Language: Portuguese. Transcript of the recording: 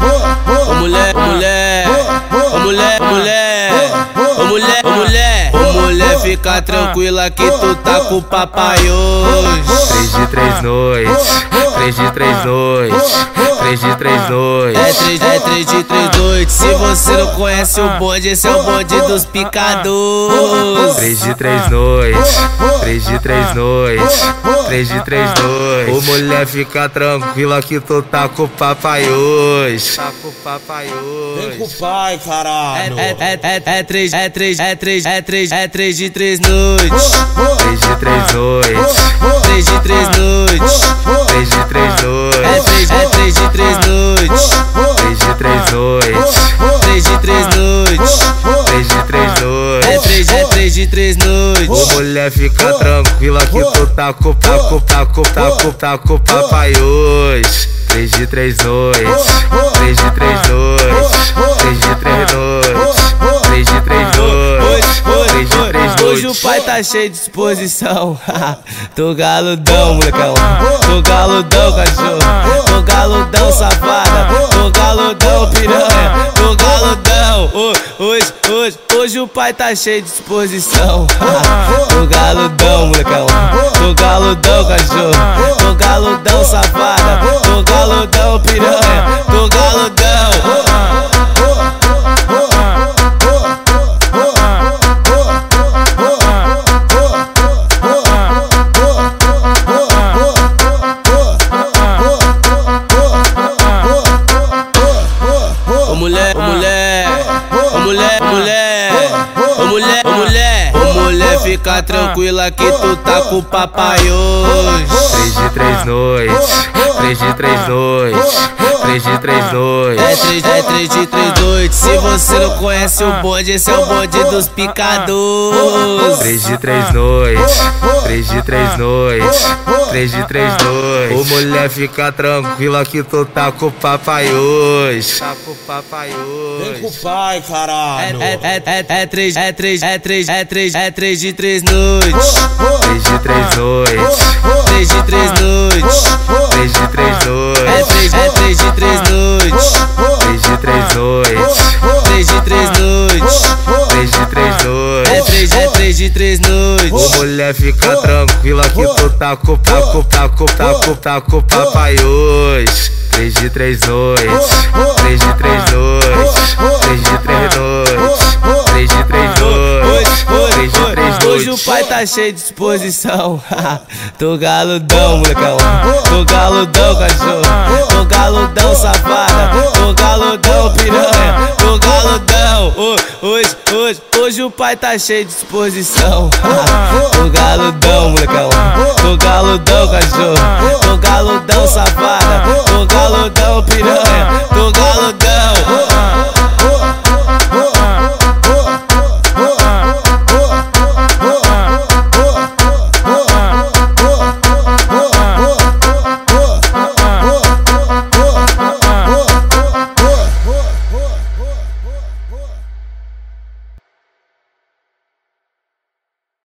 Ô mulher, mulher, ô mulher, mulher, ô mulher, mulher, ô mulher, fica tranquila que tu tá com o papai hoje. Três de três noites, três de três noites, três de três É noites. três, é três de três noites. Se você não conhece o bonde, esse é o bonde dos picadores. Três de três noites, três de três noites, três de três noites. Ô mulher, fica tranquila que tu tá com o papai hoje. Tá com o papai Vem com o hoje. pai, É, caralho. é, é, é, é três, é três, é três, é três, é três de três noites. Três de três noites, Três de três noites. noites. 3 de 3 noites. 3 de 3 noites. É 3 é de 3 noites. Ô mulher, fica tranquila que tu tá com papo, papo, papo, papo, papai hoje. 3 de 3 noites. 3 de 3 noites. 3 de 3 noites. 3 de 3 noites. 3 de 3 noites. Hoje o pai tá cheio de disposição. Tô galudão, molecão. Tô galudão, cachorro. Tô galudão, safada. Galudão, piranha. Tô galudão. Hoje, hoje, hoje o pai tá cheio de disposição. Tô galudão, molecão. Tô galudão, cachorro. Tô galudão, safada. Tô galudão, piranha. Fica tranquila que tu tá com o papai hoje. Três de três noites, três de três noites, três de três É noites. três, é três de três noites. Se você não conhece o bonde, esse é o bonde dos picadores. Três de três noites, três de três noites, três de três noites. Ô mulher, fica tranquila que tu tá com o papai hoje. Tá com o papai Vem com o hoje. pai, É, caralho. é, é, é, é três, é três, é três, é três, é três de três noites. Três de três noites, Três de três noites. três de três É noites, três, é três de três noites. Três de três noites, Três de três noites. três de três É noites. três, é três de três Ô noites. mulher, fica tranquila que tu tá com com tá com tá com tá com o papai hoje. Três de três noites, três de três noites, três de três noites, três de três noites, três de três Hoje o noites. pai tá cheio de disposição. Tô galudão, molecão. Tô galudão, cachorro. Galudão, safada. Tô galudão, piranha. Tô galudão. Hoje, hoje, hoje o pai tá cheio de disposição. Tô galudão, molecão. Tô galudão, cachorro. Tô galudão, safada. Tô galudão, piranha. Tô galudão.